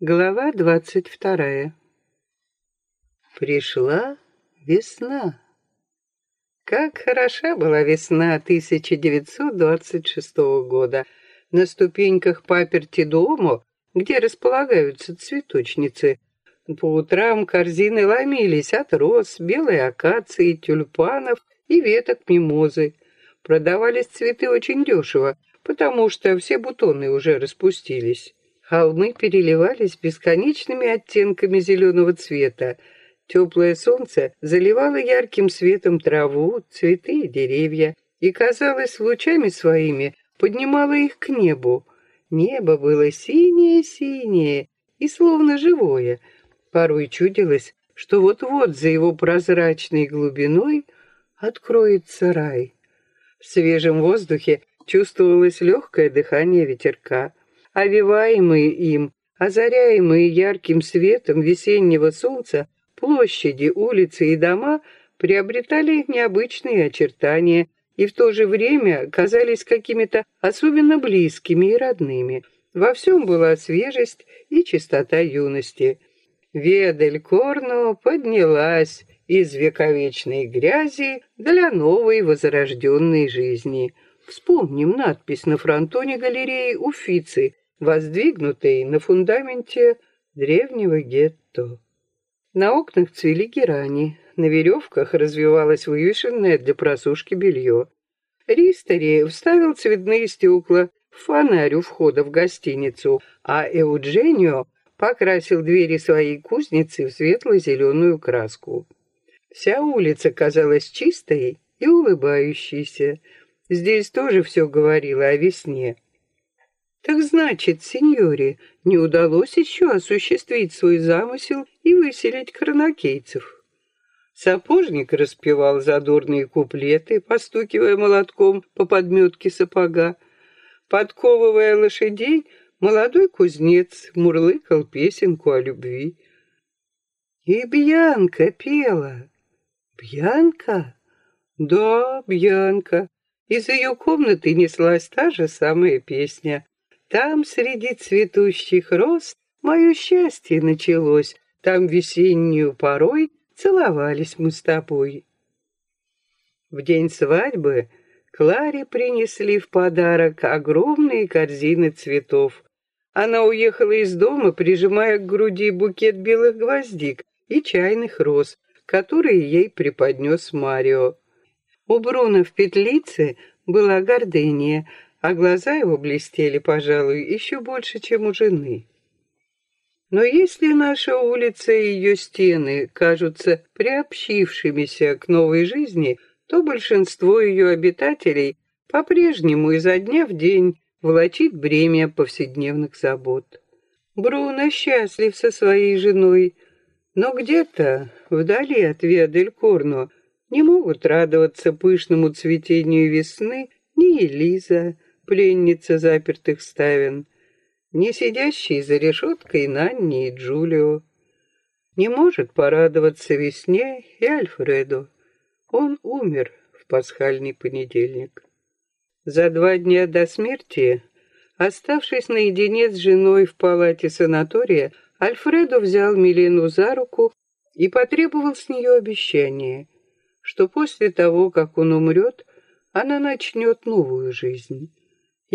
Глава двадцать вторая. Пришла весна. Как хороша была весна 1926 года. На ступеньках паперти дома, где располагаются цветочницы, по утрам корзины ломились от роз, белой акации, тюльпанов и веток мимозы. Продавались цветы очень дешево, потому что все бутоны уже распустились. Холмы переливались бесконечными оттенками зеленого цвета. Теплое солнце заливало ярким светом траву, цветы и деревья, и, казалось, лучами своими поднимало их к небу. Небо было синее-синее и словно живое. Порой чудилось, что вот-вот за его прозрачной глубиной откроется рай. В свежем воздухе чувствовалось легкое дыхание ветерка. Овиваемые им, озаряемые ярким светом весеннего солнца, площади, улицы и дома приобретали необычные очертания и в то же время казались какими-то особенно близкими и родными. Во всем была свежесть и чистота юности. Ведель Корно поднялась из вековечной грязи для новой возрожденной жизни. Вспомним надпись на фронтоне галереи Уфицы, воздвигнутой на фундаменте древнего гетто. На окнах цвели герани, на веревках развивалось вывешенное для просушки белье. Ристери вставил цветные стекла в фонарь у входа в гостиницу, а Эудженио покрасил двери своей кузницы в светло-зеленую краску. Вся улица казалась чистой и улыбающейся. Здесь тоже все говорило о весне. Так значит, сеньоре, не удалось еще осуществить свой замысел и выселить хронокейцев. Сапожник распевал задорные куплеты, постукивая молотком по подметке сапога. Подковывая лошадей, молодой кузнец мурлыкал песенку о любви. И Бьянка пела. Бьянка? Да, Бьянка. Из ее комнаты неслась та же самая песня. Там, среди цветущих роз, мое счастье началось. Там весеннюю порой целовались мы с тобой. В день свадьбы Кларе принесли в подарок огромные корзины цветов. Она уехала из дома, прижимая к груди букет белых гвоздик и чайных роз, которые ей преподнес Марио. У Бруно в петлице была гордыня, а глаза его блестели, пожалуй, еще больше, чем у жены. Но если наша улица и ее стены кажутся приобщившимися к новой жизни, то большинство ее обитателей по-прежнему изо дня в день влачит бремя повседневных забот. Бруно счастлив со своей женой, но где-то, вдали от Виадель-Корно, не могут радоваться пышному цветению весны ни Элиза, пленница запертых ставен, не сидящий за решеткой Нанни и Джулио. Не может порадоваться весне и Альфреду. Он умер в пасхальный понедельник. За два дня до смерти, оставшись наедине с женой в палате санатория, Альфредо взял Милену за руку и потребовал с нее обещания, что после того, как он умрет, она начнет новую жизнь.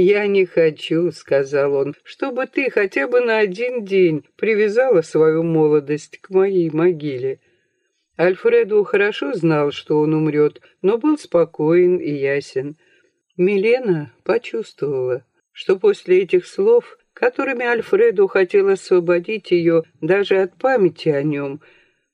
«Я не хочу», — сказал он, — «чтобы ты хотя бы на один день привязала свою молодость к моей могиле». Альфреду хорошо знал, что он умрет, но был спокоен и ясен. Милена почувствовала, что после этих слов, которыми Альфреду хотел освободить ее даже от памяти о нем,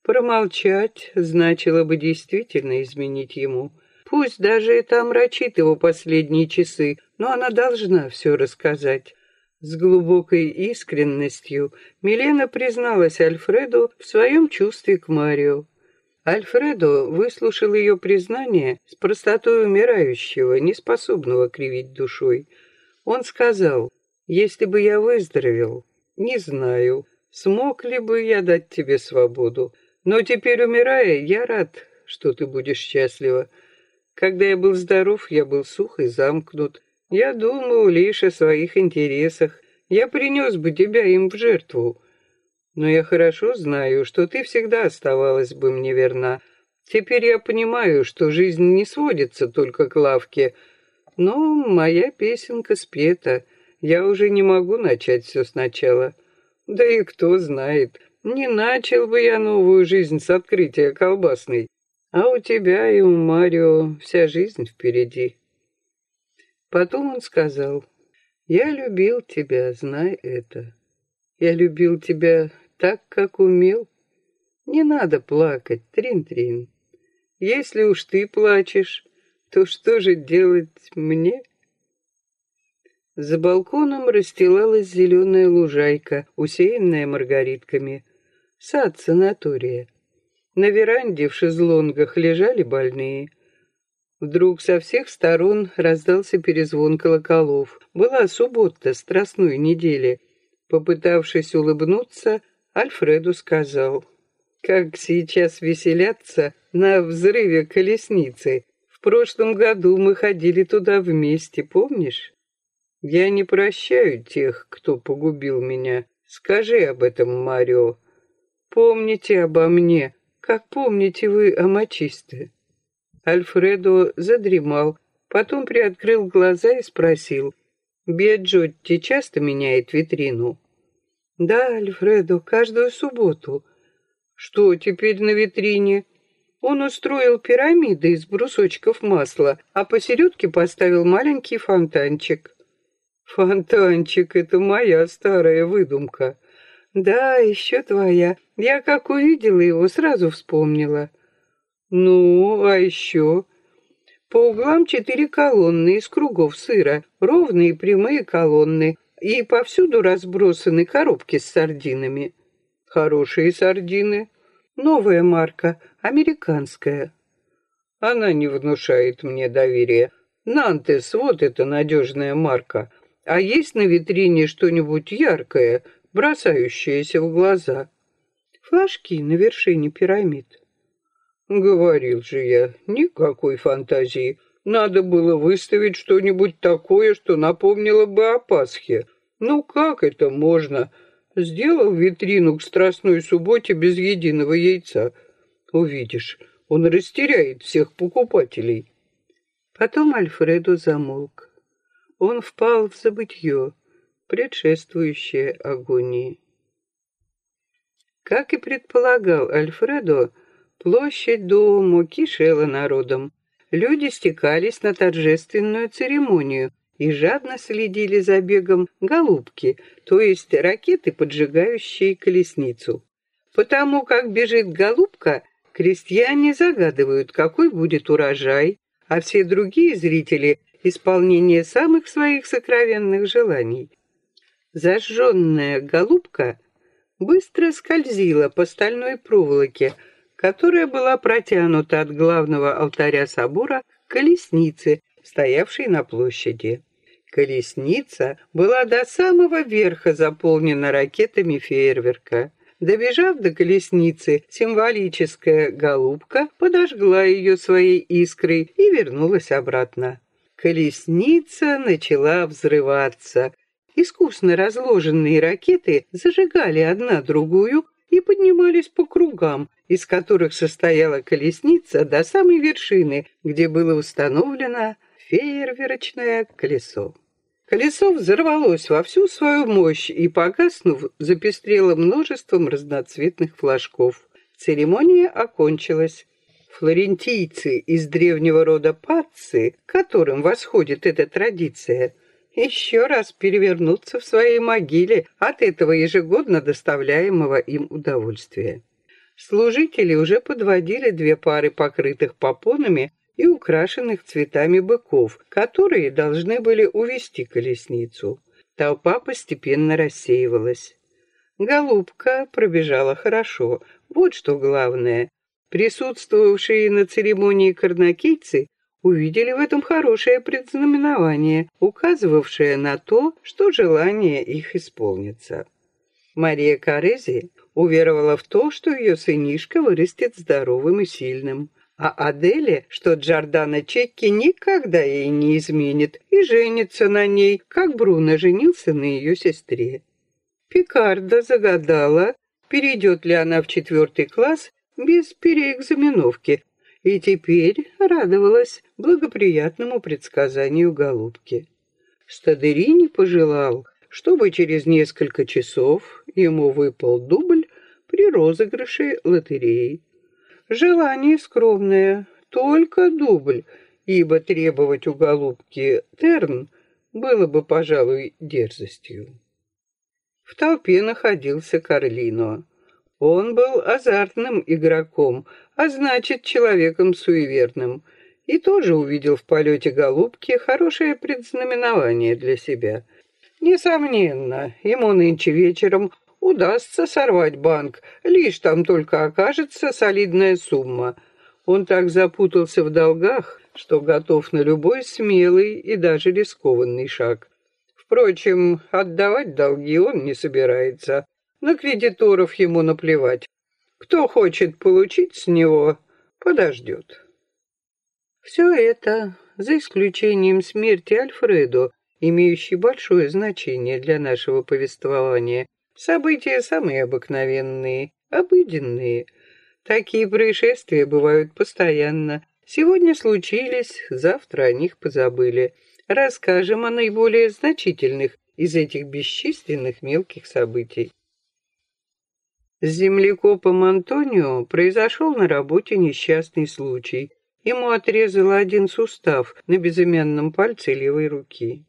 промолчать значило бы действительно изменить ему. Пусть даже это омрачит его последние часы, но она должна все рассказать. С глубокой искренностью Милена призналась Альфреду в своем чувстве к Марио. Альфредо выслушал ее признание с простотой умирающего, неспособного кривить душой. Он сказал, «Если бы я выздоровел, не знаю, смог ли бы я дать тебе свободу, но теперь, умирая, я рад, что ты будешь счастлива. Когда я был здоров, я был сух и замкнут, я думал лишь о своих интересах. Я принес бы тебя им в жертву. Но я хорошо знаю, что ты всегда оставалась бы мне верна. Теперь я понимаю, что жизнь не сводится только к лавке, но моя песенка спета. Я уже не могу начать все сначала. Да и кто знает, не начал бы я новую жизнь с открытия колбасной. А у тебя и у Марио вся жизнь впереди. Потом он сказал, я любил тебя, знай это. Я любил тебя так, как умел. Не надо плакать, Трин-Трин. Если уж ты плачешь, то что же делать мне? За балконом расстилалась зеленая лужайка, усеянная маргаритками. Сад санатория. На веранде в шезлонгах лежали больные. Вдруг со всех сторон раздался перезвон колоколов. Была суббота страстной недели. Попытавшись улыбнуться, Альфреду сказал, «Как сейчас веселятся на взрыве колесницы. В прошлом году мы ходили туда вместе, помнишь? Я не прощаю тех, кто погубил меня. Скажи об этом, Марио. Помните обо мне, как помните вы о мочисте?» Альфредо задремал, потом приоткрыл глаза и спросил, «Биаджотти часто меняет витрину?» «Да, Альфредо, каждую субботу». «Что теперь на витрине?» Он устроил пирамиды из брусочков масла, а посередке поставил маленький фонтанчик. «Фонтанчик — это моя старая выдумка». «Да, еще твоя. Я как увидела его, сразу вспомнила». «Ну, а еще?» По углам четыре колонны из кругов сыра, ровные прямые колонны, и повсюду разбросаны коробки с сардинами. Хорошие сардины. Новая марка, американская. Она не внушает мне доверия. Нантес, вот это надежная марка. А есть на витрине что-нибудь яркое, бросающееся в глаза? Флажки на вершине пирамид. Говорил же я, никакой фантазии. Надо было выставить что-нибудь такое, что напомнило бы о Пасхе. Ну как это можно? Сделал витрину к Страстной субботе без единого яйца. Увидишь, он растеряет всех покупателей. Потом Альфредо замолк. Он впал в забытье, предшествующее агонии. Как и предполагал Альфредо, площадь Дуомо кишела народом. Люди стекались на торжественную церемонию и жадно следили за бегом голубки, то есть ракеты, поджигающие колесницу. Потому как бежит голубка, крестьяне загадывают, какой будет урожай, а все другие зрители — исполнение самых своих сокровенных желаний. Зажженная голубка быстро скользила по стальной проволоке, которая была протянута от главного алтаря собора к колеснице, стоявшей на площади. Колесница была до самого верха заполнена ракетами фейерверка. Добежав до колесницы, символическая голубка подожгла ее своей искрой и вернулась обратно. Колесница начала взрываться. Искусно разложенные ракеты зажигали одна другую и поднимались по кругам, из которых состояла колесница до самой вершины, где было установлено фейерверочное колесо. Колесо взорвалось во всю свою мощь и, погаснув, запестрело множеством разноцветных флажков. Церемония окончилась. Флорентийцы из древнего рода Пацци, к которым восходит эта традиция, еще раз перевернуться в своей могиле от этого ежегодно доставляемого им удовольствия. Служители уже подводили две пары покрытых попонами и украшенных цветами быков, которые должны были увести колесницу. Толпа постепенно рассеивалась. Голубка пробежала хорошо, вот что главное. Присутствовавшие на церемонии карнакийцы увидели в этом хорошее предзнаменование, указывавшее на то, что желание их исполнится. Мария Карези уверовала в то, что ее сынишка вырастет здоровым и сильным, а Аделе, что Джордана Чекки никогда ей не изменит и женится на ней, как Бруно женился на ее сестре. Пикарда загадала, перейдет ли она в четвертый класс без переэкзаменовки, и теперь радовалась благоприятному предсказанию голубки. Стадерини пожелал, чтобы через несколько часов ему выпал дубль при розыгрыше лотереи. Желание скромное, только дубль, ибо требовать у голубки терн было бы, пожалуй, дерзостью. В толпе находился Карлино. Он был азартным игроком, а значит, человеком суеверным, и тоже увидел в полете голубки хорошее предзнаменование для себя. Несомненно, ему нынче вечером удастся сорвать банк, лишь там только окажется солидная сумма. Он так запутался в долгах, что готов на любой смелый и даже рискованный шаг. Впрочем, отдавать долги он не собирается. На кредиторов ему наплевать. Кто хочет получить с него, подождет. Все это, за исключением смерти Альфредо, имеющей большое значение для нашего повествования, события самые обыкновенные, обыденные. Такие происшествия бывают постоянно. Сегодня случились, завтра о них позабыли. Расскажем о наиболее значительных из этих бесчисленных мелких событий. С землекопом Антонио произошел на работе несчастный случай. Ему отрезало один сустав на безымянном пальце левой руки.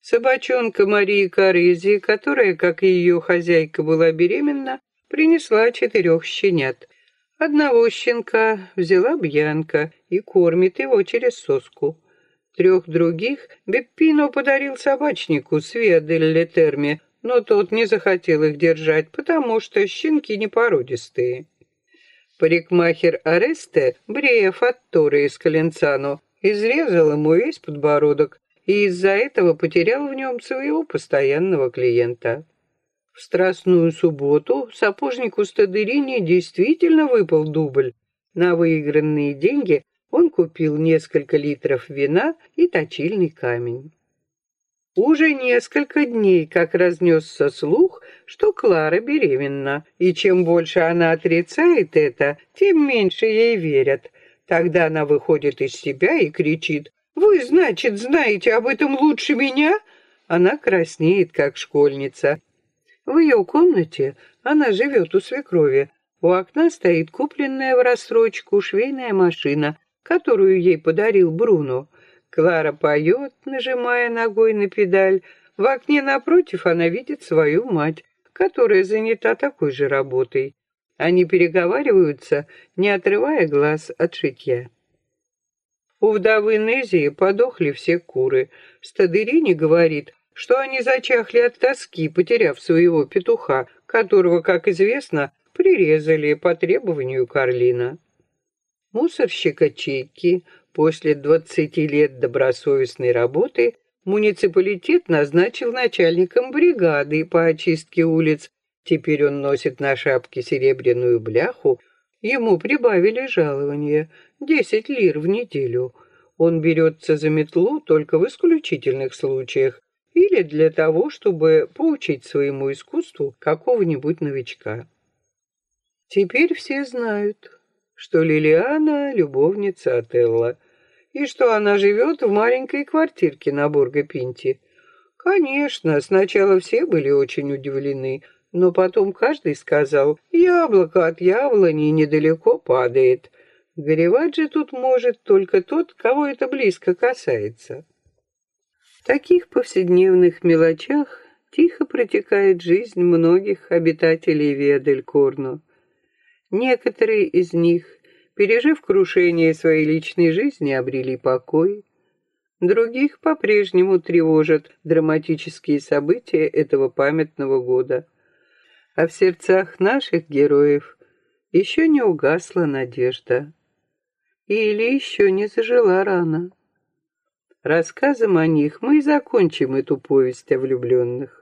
Собачонка Марии Корызи, которая, как и ее хозяйка, была беременна, принесла четырех щенят. Одного щенка взяла Бьянка и кормит его через соску. Трех других Беппино подарил собачнику Свия дель Летерме, но тот не захотел их держать, потому что щенки непородистые. Парикмахер Аресте, брея фатторы из Каленцано, изрезал ему весь подбородок и из-за этого потерял в нем своего постоянного клиента. В страстную субботу сапожнику Стадерини действительно выпал дубль. На выигранные деньги он купил несколько литров вина и точильный камень. Уже несколько дней, как разнесся слух, что Клара беременна, и чем больше она отрицает это, тем меньше ей верят. Тогда она выходит из себя и кричит «Вы, значит, знаете об этом лучше меня?» Она краснеет, как школьница. В ее комнате она живет у свекрови. У окна стоит купленная в рассрочку швейная машина, которую ей подарил Бруно. Клара поет, нажимая ногой на педаль. В окне напротив она видит свою мать, которая занята такой же работой. Они переговариваются, не отрывая глаз от шитья. У вдовы Незии подохли все куры. Стадырини говорит, что они зачахли от тоски, потеряв своего петуха, которого, как известно, прирезали по требованию Карлина. Мусорщика Чеки После 20 лет добросовестной работы муниципалитет назначил начальником бригады по очистке улиц. Теперь он носит на шапке серебряную бляху. Ему прибавили жалование — 10 лир в неделю. Он берется за метлу только в исключительных случаях или для того, чтобы поучить своему искусству какого-нибудь новичка. Теперь все знают, что Лилиана — любовница Отелла, и что она живет в маленькой квартирке на Бурго-Пинте. Конечно, сначала все были очень удивлены, но потом каждый сказал, яблоко от яблони недалеко падает. Горевать же тут может только тот, кого это близко касается. В таких повседневных мелочах тихо протекает жизнь многих обитателей Виаделькорно. Некоторые из них пережив крушение своей личной жизни, обрели покой. Других по-прежнему тревожат драматические события этого памятного года. А в сердцах наших героев еще не угасла надежда. Или еще не зажила рана. Рассказом о них мы и закончим эту повесть о влюбленных.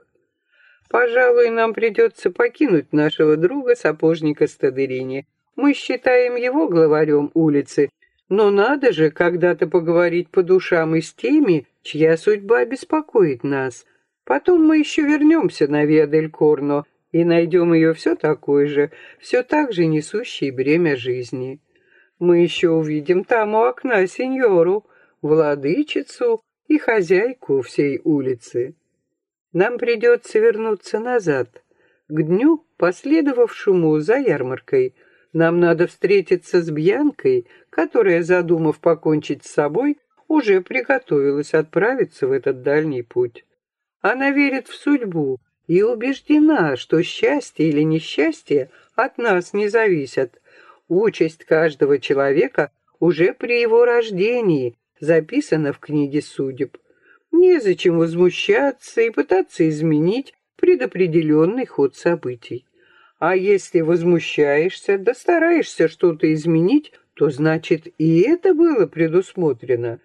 Пожалуй, нам придется покинуть нашего друга сапожника Стадерини, мы считаем его главарем улицы, но надо же когда-то поговорить по душам и с теми, чья судьба беспокоит нас. Потом мы еще вернемся на Виадель Корно и найдем ее все такой же, все так же несущей бремя жизни. Мы еще увидим там у окна сеньору, владычицу и хозяйку всей улицы. Нам придется вернуться назад, к дню, последовавшему за ярмаркой. Нам надо встретиться с Бьянкой, которая, задумав покончить с собой, уже приготовилась отправиться в этот дальний путь. Она верит в судьбу и убеждена, что счастье или несчастье от нас не зависят. Участь каждого человека уже при его рождении записана в книге судеб. Незачем возмущаться и пытаться изменить предопределенный ход событий. А если возмущаешься, да стараешься что-то изменить, то значит и это было предусмотрено.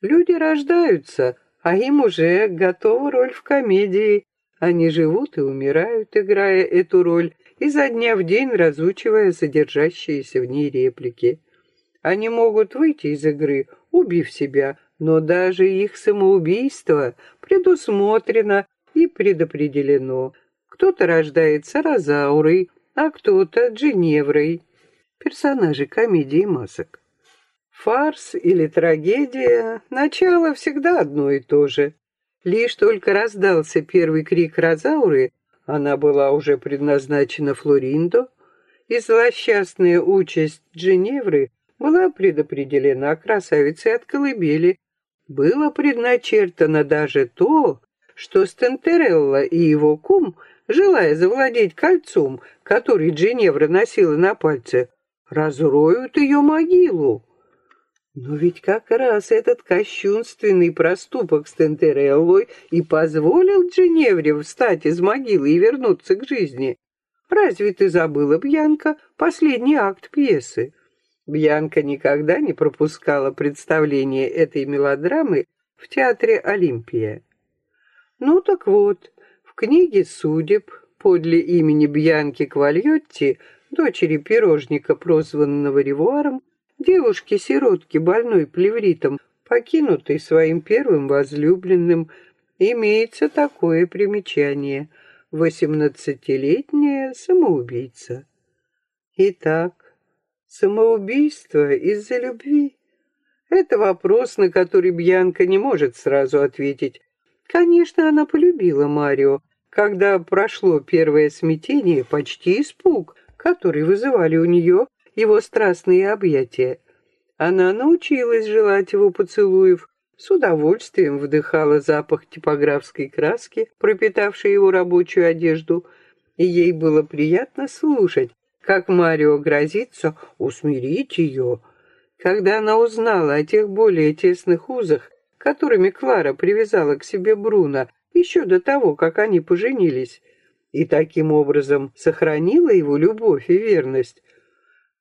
Люди рождаются, а им уже готова роль в комедии. Они живут и умирают, играя эту роль, изо дня в день разучивая содержащиеся в ней реплики. Они могут выйти из игры, убив себя, но даже их самоубийство предусмотрено и предопределено. Кто-то рождается Розаурой, а кто-то Джиневрой. Персонажи комедии масок. Фарс или трагедия — начало всегда одно и то же. Лишь только раздался первый крик Розауры, она была уже предназначена Флориндо, и злосчастная участь Джиневры была предопределена красавицей от колыбели. Было предначертано даже то, что Стентерелла и его кум, желая завладеть кольцом, который Джиневра носила на пальце, разроют ее могилу. Но ведь как раз этот кощунственный проступок с и позволил Джиневре встать из могилы и вернуться к жизни. Разве ты забыла, Бьянка, последний акт пьесы? Бьянка никогда не пропускала представление этой мелодрамы в театре «Олимпия». Ну так вот, в книге судеб подле имени Бьянки Квальотти, дочери пирожника, прозванного Ревуаром, девушки-сиротки, больной плевритом, покинутой своим первым возлюбленным, имеется такое примечание — восемнадцатилетняя самоубийца. Итак, самоубийство из-за любви — это вопрос, на который Бьянка не может сразу ответить. Конечно, она полюбила Марио, когда прошло первое смятение, почти испуг, который вызывали у нее его страстные объятия. Она научилась желать его поцелуев, с удовольствием вдыхала запах типографской краски, пропитавшей его рабочую одежду, и ей было приятно слушать, как Марио грозится усмирить ее. Когда она узнала о тех более тесных узах, которыми Клара привязала к себе Бруно еще до того, как они поженились, и таким образом сохранила его любовь и верность,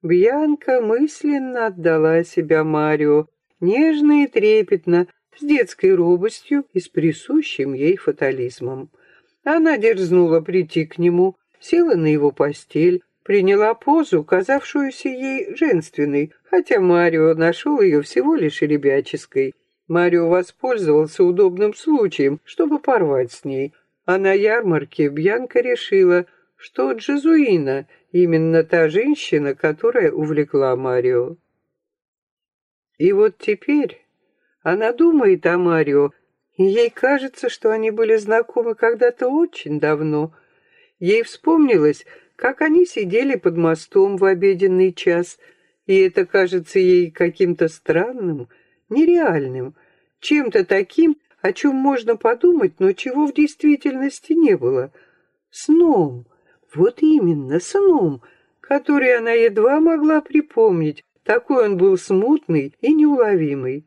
Бьянка мысленно отдала себя Марио, нежно и трепетно, с детской робостью и с присущим ей фатализмом. Она дерзнула прийти к нему, села на его постель, приняла позу, казавшуюся ей женственной, хотя Марио нашел ее всего лишь ребяческой. Марио воспользовался удобным случаем, чтобы порвать с ней, а на ярмарке Бьянка решила, что Джезуина именно та женщина, которая увлекла Марио. И вот теперь она думает о Марио, и ей кажется, что они были знакомы когда-то очень давно. Ей вспомнилось, как они сидели под мостом в обеденный час, и это кажется ей каким-то странным, нереальным, чем-то таким, о чем можно подумать, но чего в действительности не было. Сном, вот именно, сном, который она едва могла припомнить, такой он был смутный и неуловимый.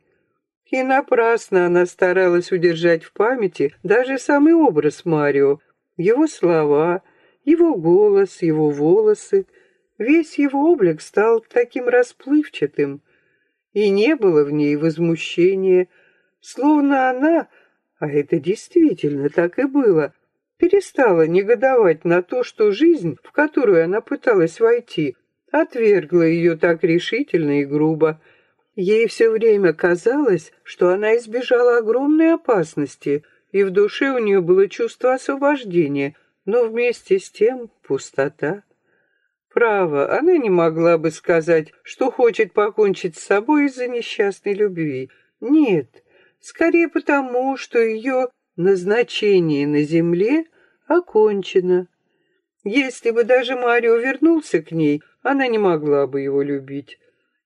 И напрасно она старалась удержать в памяти даже самый образ Марио, его слова, его голос, его волосы. Весь его облик стал таким расплывчатым, и не было в ней возмущения, словно она, а это действительно так и было, перестала негодовать на то, что жизнь, в которую она пыталась войти, отвергла ее так решительно и грубо. Ей все время казалось, что она избежала огромной опасности, и в душе у нее было чувство освобождения, но вместе с тем пустота. Право, она не могла бы сказать, что хочет покончить с собой из-за несчастной любви. Нет, скорее потому, что ее назначение на земле окончено. Если бы даже Марио вернулся к ней, она не могла бы его любить.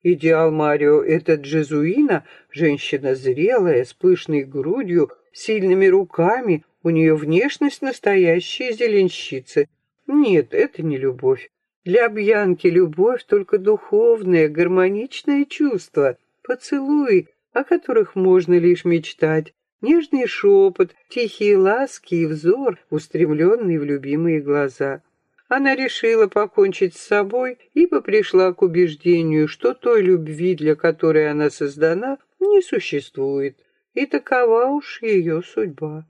Идеал Марио — это Джезуина, женщина зрелая, с пышной грудью, сильными руками, у нее внешность настоящей зеленщицы. Нет, это не любовь. Для Бьянки любовь только духовное, гармоничное чувство, поцелуи, о которых можно лишь мечтать, нежный шепот, тихие ласки и взор, устремленный в любимые глаза. Она решила покончить с собой, ибо пришла к убеждению, что той любви, для которой она создана, не существует, и такова уж ее судьба.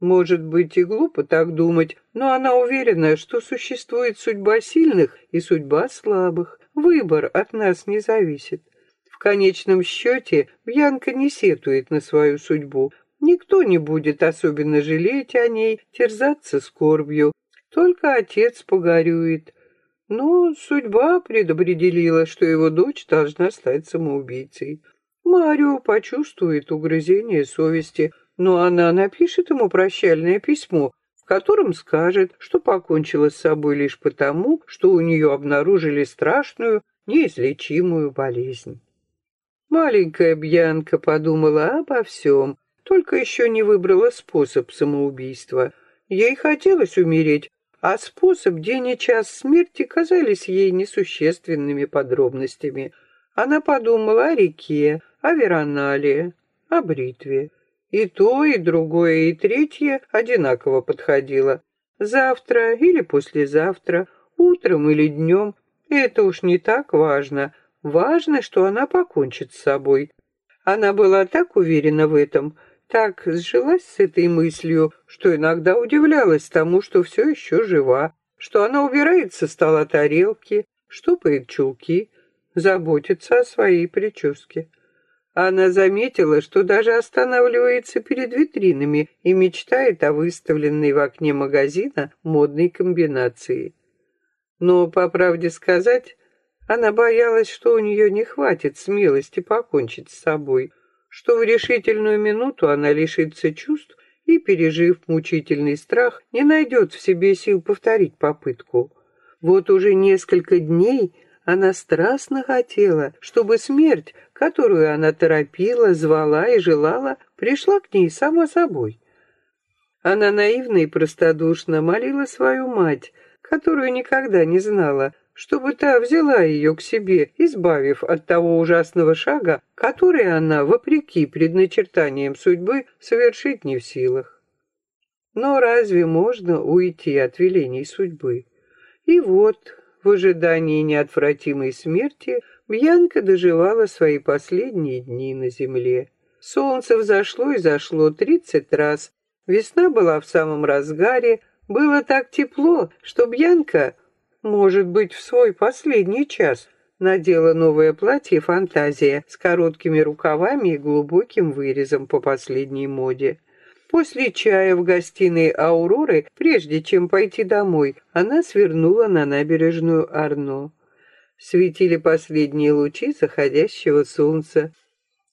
Может быть и глупо так думать, но она уверена, что существует судьба сильных и судьба слабых. Выбор от нас не зависит. В конечном счете Бьянка не сетует на свою судьбу. Никто не будет особенно жалеть о ней, терзаться скорбью. Только отец погорюет. Но судьба предопределила, что его дочь должна стать самоубийцей. Марио почувствует угрызение совести – но она напишет ему прощальное письмо, в котором скажет, что покончила с собой лишь потому, что у нее обнаружили страшную, неизлечимую болезнь. Маленькая Бьянка подумала обо всем, только еще не выбрала способ самоубийства. Ей хотелось умереть, а способ, день и час смерти казались ей несущественными подробностями. Она подумала о реке, о Веронале, о бритве. И то, и другое, и третье одинаково подходило. Завтра или послезавтра, утром или днем. Это уж не так важно. Важно, что она покончит с собой. Она была так уверена в этом, так сжилась с этой мыслью, что иногда удивлялась тому, что все еще жива, что она убирает со стола тарелки, штопает чулки, заботится о своей прическе. Она заметила, что даже останавливается перед витринами и мечтает о выставленной в окне магазина модной комбинации. Но, по правде сказать, она боялась, что у нее не хватит смелости покончить с собой, что в решительную минуту она лишится чувств и, пережив мучительный страх, не найдет в себе сил повторить попытку. Вот уже несколько дней она страстно хотела, чтобы смерть, которую она торопила, звала и желала, пришла к ней сама собой. Она наивно и простодушно молила свою мать, которую никогда не знала, чтобы та взяла ее к себе, избавив от того ужасного шага, который она, вопреки предначертаниям судьбы, совершить не в силах. Но разве можно уйти от велений судьбы? И вот в ожидании неотвратимой смерти Бьянка доживала свои последние дни на земле. Солнце взошло и зашло тридцать раз. Весна была в самом разгаре. Было так тепло, что Бьянка, может быть, в свой последний час, надела новое платье «Фантазия» с короткими рукавами и глубоким вырезом по последней моде. После чая в гостиной Ауроры, прежде чем пойти домой, она свернула на набережную Арно. Светили последние лучи заходящего солнца.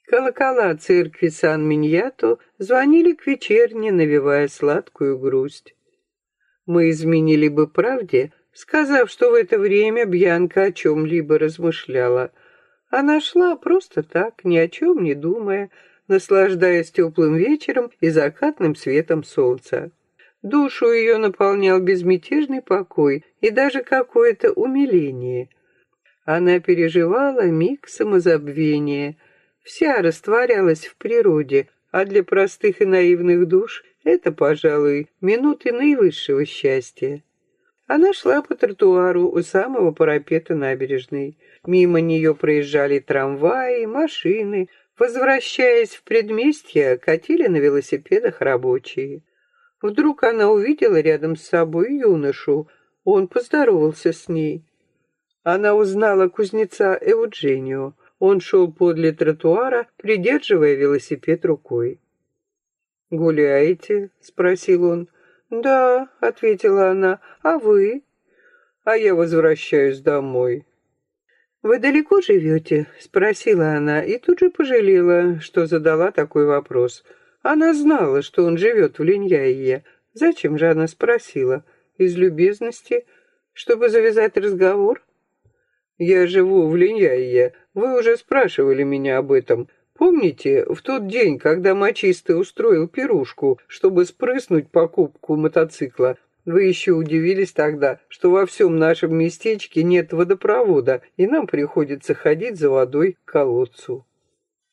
Колокола церкви Сан-Миньято звонили к вечерне, навевая сладкую грусть. Мы изменили бы правде, сказав, что в это время Бьянка о чем-либо размышляла. Она шла просто так, ни о чем не думая, наслаждаясь теплым вечером и закатным светом солнца. Душу ее наполнял безмятежный покой и даже какое-то умиление. Она переживала миг самозабвения, вся растворялась в природе, а для простых и наивных душ это, пожалуй, минуты наивысшего счастья. Она шла по тротуару у самого парапета набережной. Мимо нее проезжали трамваи, машины, Возвращаясь в предместье, катили на велосипедах рабочие. Вдруг она увидела рядом с собой юношу. Он поздоровался с ней. Она узнала кузнеца Эудженио. Он шел подле тротуара, придерживая велосипед рукой. «Гуляете?» — спросил он. «Да», — ответила она, — «а вы?» «А я возвращаюсь домой». «Вы далеко живете?» — спросила она, и тут же пожалела, что задала такой вопрос. Она знала, что он живет в Линьяие. Зачем же она спросила? Из любезности? Чтобы завязать разговор? «Я живу в Линьяие. Вы уже спрашивали меня об этом. Помните, в тот день, когда мочистый устроил пирушку, чтобы спрыснуть покупку мотоцикла, вы еще удивились тогда, что во всем нашем местечке нет водопровода, и нам приходится ходить за водой к колодцу.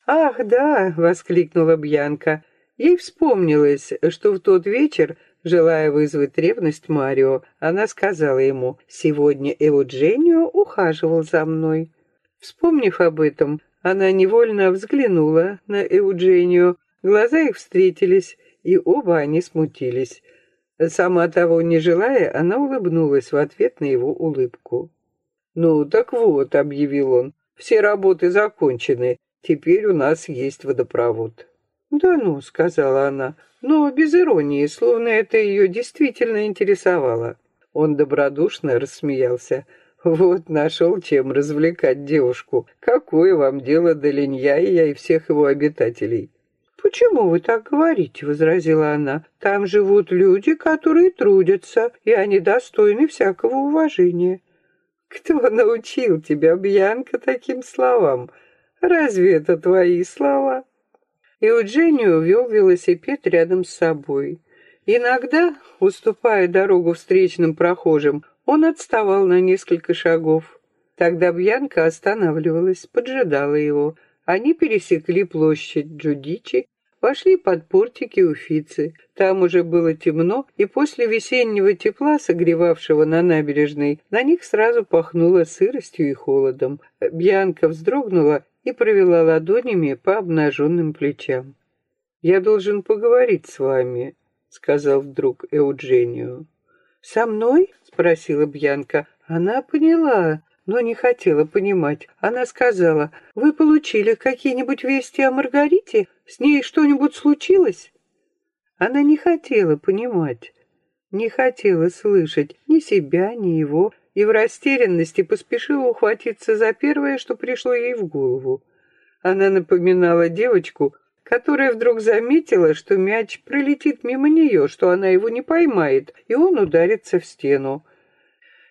«Ах, да!» — воскликнула Бьянка. Ей вспомнилось, что в тот вечер, желая вызвать ревность Марио, она сказала ему, «Сегодня Эудженио ухаживал за мной». Вспомнив об этом, она невольно взглянула на Эудженио, глаза их встретились, и оба они смутились. Сама того не желая, она улыбнулась в ответ на его улыбку. «Ну, так вот», — объявил он, — «все работы закончены, теперь у нас есть водопровод». «Да ну», — сказала она, но без иронии, словно это ее действительно интересовало. Он добродушно рассмеялся. Вот нашел чем развлекать девушку. Какое вам дело до Линьяя и всех его обитателей? «Почему вы так говорите?» — возразила она. «Там живут люди, которые трудятся, и они достойны всякого уважения». «Кто научил тебя, Бьянка, таким словам? Разве это твои слова?» И Eugenio вел велосипед рядом с собой. Иногда, уступая дорогу встречным прохожим, он отставал на несколько шагов. Тогда Бьянка останавливалась, поджидала его. Они пересекли площадь Джудичи, вошли под портики Уфицы. Там уже было темно, и после весеннего тепла, согревавшего на набережной, на них сразу пахнуло сыростью и холодом. Бьянка вздрогнула и провела ладонями по обнаженным плечам. «Я должен поговорить с вами», — сказал вдруг Эудженио. «Со мной?» — спросила Бьянка. Она поняла, но не хотела понимать. Она сказала, «Вы получили какие-нибудь вести о Маргарите? С ней что-нибудь случилось?» Она не хотела понимать, не хотела слышать ни себя, ни его, и в растерянности поспешила ухватиться за первое, что пришло ей в голову. Она напоминала девочку, которая вдруг заметила, что мяч пролетит мимо нее, что она его не поймает, и он ударится в стену.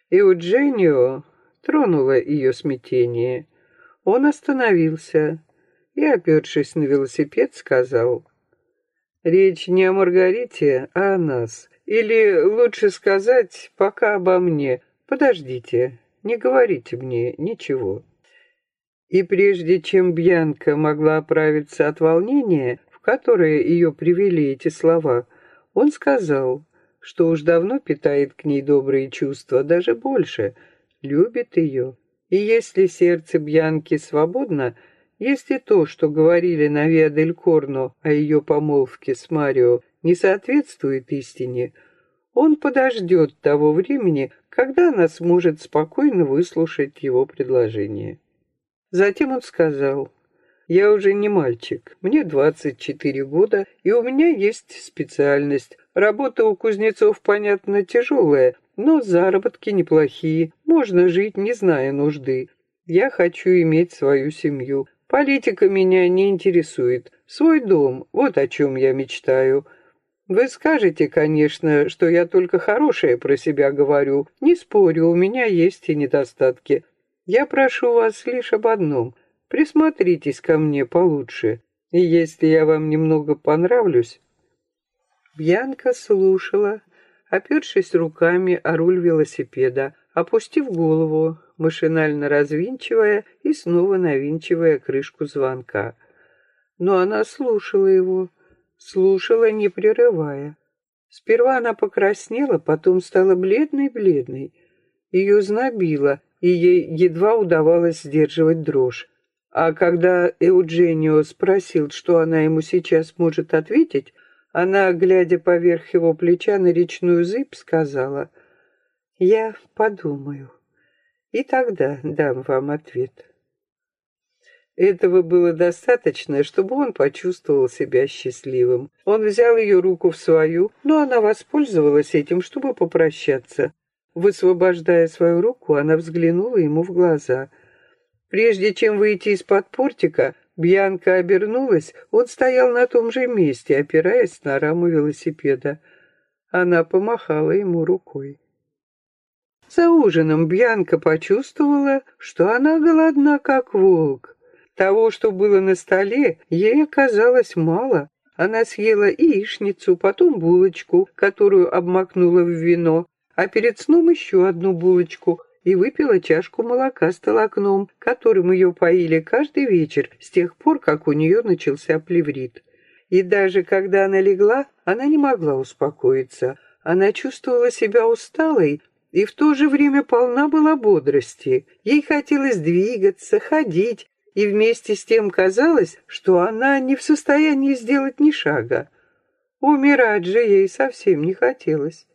И у Дженнио тронуло ее смятение. Он остановился и, опершись на велосипед, сказал, «Речь не о Маргарите, а о нас. Или, лучше сказать, пока обо мне. Подождите, не говорите мне ничего». И прежде чем Бьянка могла оправиться от волнения, в которое ее привели эти слова, он сказал, что уж давно питает к ней добрые чувства, даже больше, любит ее. И если сердце Бьянки свободно, если то, что говорили на Виа Корно о ее помолвке с Марио, не соответствует истине, он подождет того времени, когда она сможет спокойно выслушать его предложение. Затем он сказал, «Я уже не мальчик, мне 24 года, и у меня есть специальность. Работа у кузнецов, понятно, тяжелая, но заработки неплохие, можно жить, не зная нужды. Я хочу иметь свою семью. Политика меня не интересует. Свой дом, вот о чем я мечтаю». Вы скажете, конечно, что я только хорошее про себя говорю. Не спорю, у меня есть и недостатки. Я прошу вас лишь об одном. Присмотритесь ко мне получше. И если я вам немного понравлюсь...» Бьянка слушала, опершись руками о руль велосипеда, опустив голову, машинально развинчивая и снова навинчивая крышку звонка. Но она слушала его, слушала, не прерывая. Сперва она покраснела, потом стала бледной-бледной. Ее знобило, и ей едва удавалось сдерживать дрожь. А когда Эудженио спросил, что она ему сейчас может ответить, она, глядя поверх его плеча на речную зыбь, сказала, «Я подумаю, и тогда дам вам ответ». Этого было достаточно, чтобы он почувствовал себя счастливым. Он взял ее руку в свою, но она воспользовалась этим, чтобы попрощаться. Высвобождая свою руку, она взглянула ему в глаза. Прежде чем выйти из-под портика, Бьянка обернулась, он стоял на том же месте, опираясь на раму велосипеда. Она помахала ему рукой. За ужином Бьянка почувствовала, что она голодна, как волк. Того, что было на столе, ей оказалось мало. Она съела яичницу, потом булочку, которую обмакнула в вино, а перед сном еще одну булочку и выпила чашку молока с толокном, которым ее поили каждый вечер с тех пор, как у нее начался плеврит. И даже когда она легла, она не могла успокоиться. Она чувствовала себя усталой, и в то же время полна была бодрости. Ей хотелось двигаться, ходить, и вместе с тем казалось, что она не в состоянии сделать ни шага. Умирать же ей совсем не хотелось.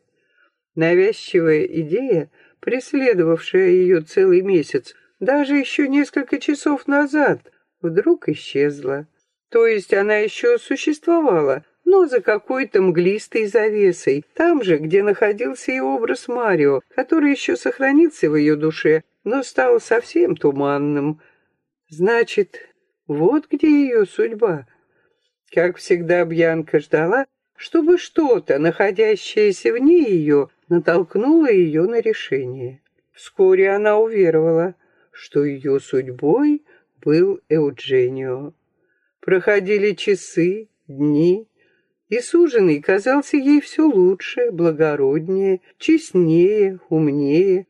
Навязчивая идея, преследовавшая ее целый месяц, даже еще несколько часов назад, вдруг исчезла. То есть она еще существовала, но за какой-то мглистой завесой, там же, где находился и образ Марио, который еще сохранился в ее душе, но стал совсем туманным, Значит, вот где ее судьба. Как всегда, Бьянка ждала, чтобы что-то, находящееся вне ее, натолкнуло ее на решение. Вскоре она уверовала, что ее судьбой был Эудженио. Проходили часы, дни, и суженый казался ей все лучше, благороднее, честнее, умнее.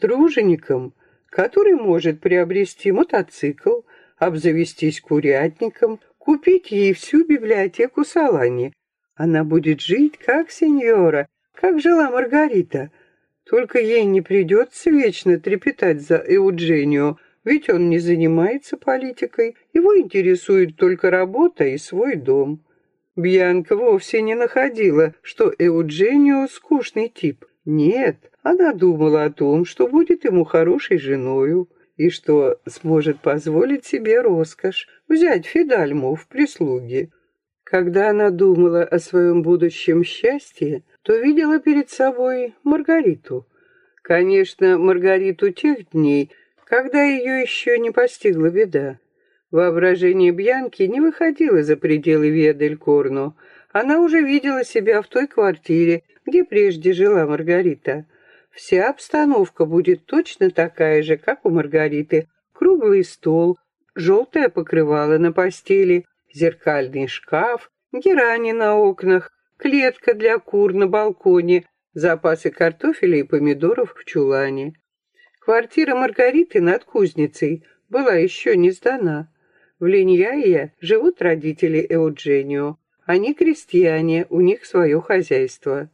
Тружеником который может приобрести мотоцикл, обзавестись курятником, купить ей всю библиотеку Салани. Она будет жить как сеньора, как жила Маргарита. Только ей не придется вечно трепетать за Эудженио, ведь он не занимается политикой, его интересует только работа и свой дом. Бьянка вовсе не находила, что Эудженио скучный тип. Нет, она думала о том, что будет ему хорошей женою и что сможет позволить себе роскошь взять Фидальму в прислуги. Когда она думала о своем будущем счастье, то видела перед собой Маргариту. Конечно, Маргариту тех дней, когда ее еще не постигла беда. Воображение Бьянки не выходило за пределы Виадель-Корно. Она уже видела себя в той квартире, где прежде жила Маргарита. Вся обстановка будет точно такая же, как у Маргариты. Круглый стол, желтое покрывало на постели, зеркальный шкаф, герани на окнах, клетка для кур на балконе, запасы картофеля и помидоров в чулане. Квартира Маргариты над кузницей была еще не сдана. В Линьяе живут родители Эудженио. Они крестьяне, у них свое хозяйство.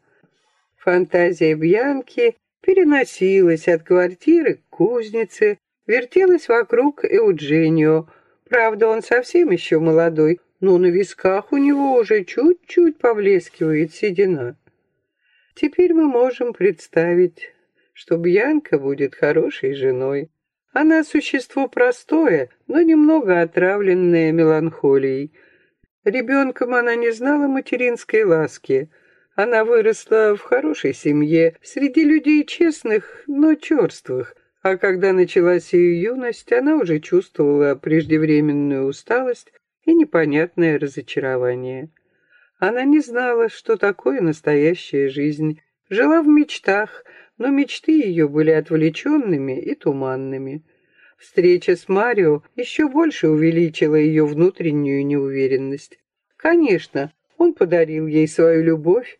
Фантазия Бьянки переносилась от квартиры к кузнице, вертелась вокруг Эудженио. Правда, он совсем еще молодой, но на висках у него уже чуть-чуть поблескивает седина. Теперь мы можем представить, что Бьянка будет хорошей женой. Она существо простое, но немного отравленное меланхолией. Ребенком она не знала материнской ласки — она выросла в хорошей семье, среди людей честных, но черствых. А когда началась ее юность, она уже чувствовала преждевременную усталость и непонятное разочарование. Она не знала, что такое настоящая жизнь. Жила в мечтах, но мечты ее были отвлеченными и туманными. Встреча с Марио еще больше увеличила ее внутреннюю неуверенность. Конечно, он подарил ей свою любовь,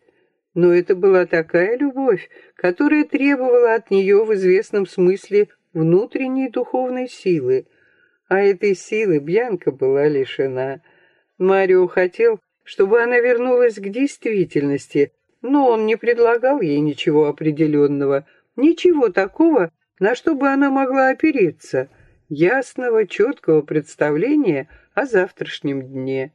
но это была такая любовь, которая требовала от нее в известном смысле внутренней духовной силы. А этой силы Бьянка была лишена. Марио хотел, чтобы она вернулась к действительности, но он не предлагал ей ничего определенного, ничего такого, на что бы она могла опереться, ясного, четкого представления о завтрашнем дне.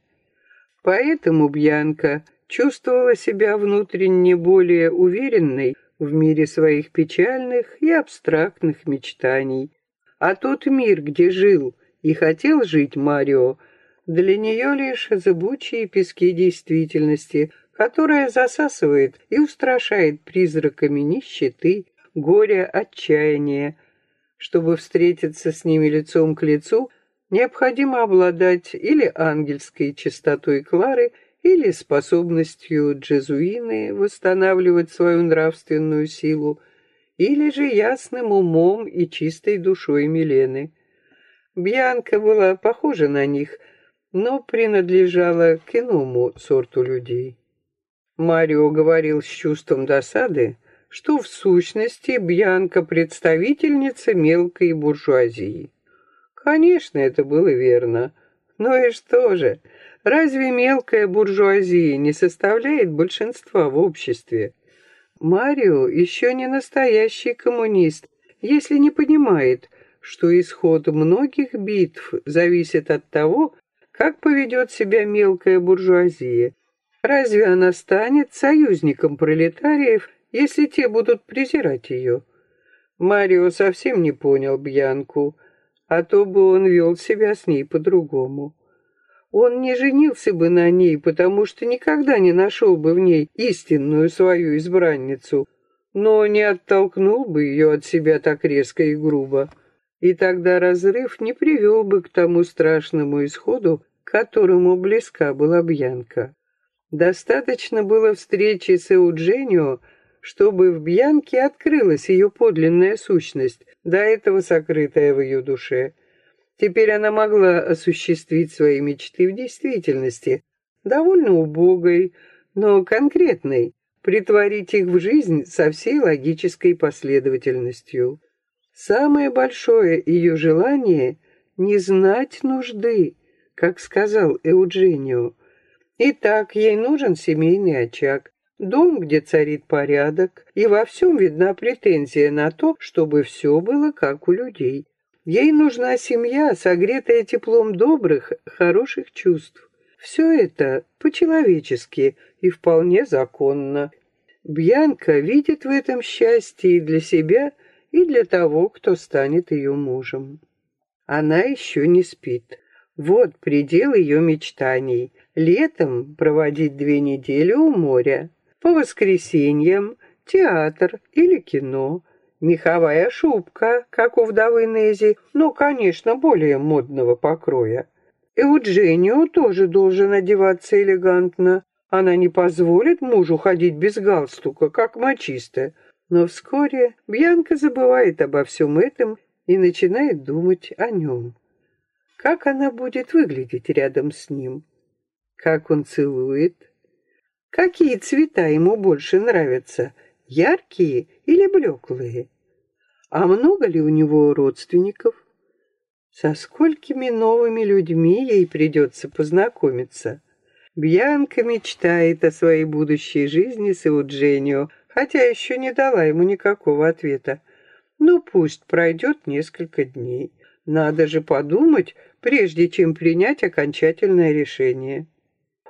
Поэтому Бьянка чувствовала себя внутренне более уверенной в мире своих печальных и абстрактных мечтаний. А тот мир, где жил И хотел жить Марио для нее лишь зыбучие пески действительности, которая засасывает и устрашает призраками нищеты, горя, отчаяния. Чтобы встретиться с ними лицом к лицу, необходимо обладать или ангельской чистотой Клары, или способностью Джезуины восстанавливать свою нравственную силу, или же ясным умом и чистой душой Милены. Бьянка была похожа на них, но принадлежала к иному сорту людей. Марио говорил с чувством досады, что в сущности Бьянка представительница мелкой буржуазии. Конечно, это было верно. Но и что же? Разве мелкая буржуазия не составляет большинства в обществе? Марио еще не настоящий коммунист, если не понимает, что исход многих битв зависит от того, как поведет себя мелкая буржуазия. Разве она станет союзником пролетариев, если те будут презирать ее? Марио совсем не понял Бьянку, а то бы он вел себя с ней по-другому. Он не женился бы на ней, потому что никогда не нашел бы в ней истинную свою избранницу, но не оттолкнул бы ее от себя так резко и грубо. И тогда разрыв не привел бы к тому страшному исходу, к которому близка была Бьянка. Достаточно было встречи с Эудженио, чтобы в Бьянке открылась ее подлинная сущность, до этого сокрытая в ее душе. Теперь она могла осуществить свои мечты в действительности, довольно убогой, но конкретной, притворить их в жизнь со всей логической последовательностью. Самое большое ее желание — не знать нужды, как сказал Эудженио. Итак, ей нужен семейный очаг, дом, где царит порядок, и во всем видна претензия на то, чтобы все было как у людей. Ей нужна семья, согретая теплом добрых, хороших чувств. Все это по-человечески и вполне законно. Бьянка видит в этом счастье и для себя, и для того, кто станет ее мужем. Она еще не спит. Вот предел ее мечтаний. Летом проводить две недели у моря. По воскресеньям театр или кино – Меховая шубка, как у вдовы Нези, но, конечно, более модного покроя. Эудженио тоже должен одеваться элегантно. Она не позволит мужу ходить без галстука, как мачисто. Но вскоре Бьянка забывает обо всем этом и начинает думать о нем. Как она будет выглядеть рядом с ним? Как он целует? Какие цвета ему больше нравятся, яркие или блеклые? А много ли у него родственников? Со сколькими новыми людьми ей придется познакомиться? Бьянка мечтает о своей будущей жизни с Eugenio, хотя еще не дала ему никакого ответа. Ну, пусть пройдет несколько дней. Надо же подумать, прежде чем принять окончательное решение.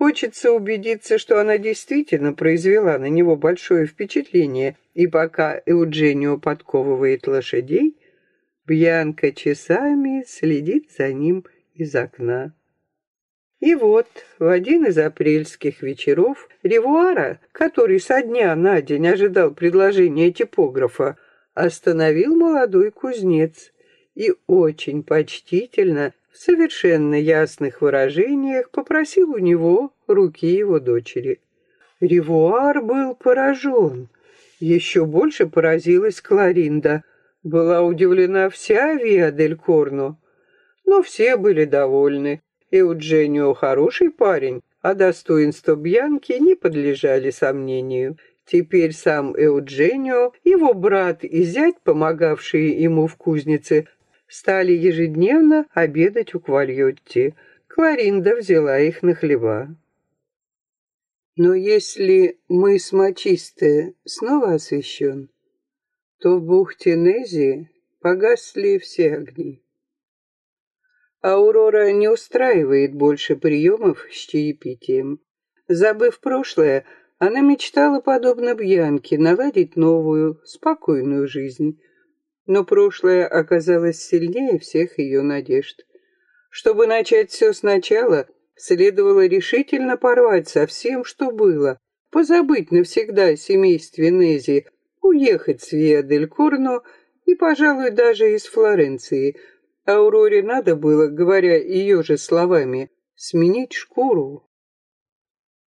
Хочется убедиться, что она действительно произвела на него большое впечатление, и пока Eugenio подковывает лошадей, Бьянка часами следит за ним из окна. И вот в один из апрельских вечеров Ревуара, который со дня на день ожидал предложения типографа, остановил молодой кузнец и очень почтительно в совершенно ясных выражениях попросил у него руки его дочери. Ревуар был поражен. Еще больше поразилась Кларинда. Была удивлена вся Виа дель Корно. Но все были довольны. Эудженио хороший парень, а достоинства Бьянки не подлежали сомнению. Теперь сам Эудженио, его брат и зять, помогавшие ему в кузнице, стали ежедневно обедать у Квальотти. Кларинда взяла их на хлеба. Но если мыс Мачисте снова освещен, то в бухте Нези погасли все огни. Аурора не устраивает больше приемов с чаепитием. Забыв прошлое, она мечтала, подобно Бьянке, наладить новую, спокойную жизнь, но прошлое оказалось сильнее всех ее надежд. Чтобы начать все сначала, следовало решительно порвать со всем, что было, позабыть навсегда о семействе Нези, уехать с Виа-дель-Корно и, пожалуй, даже из Флоренции. Ауроре надо было, говоря ее же словами, сменить шкуру.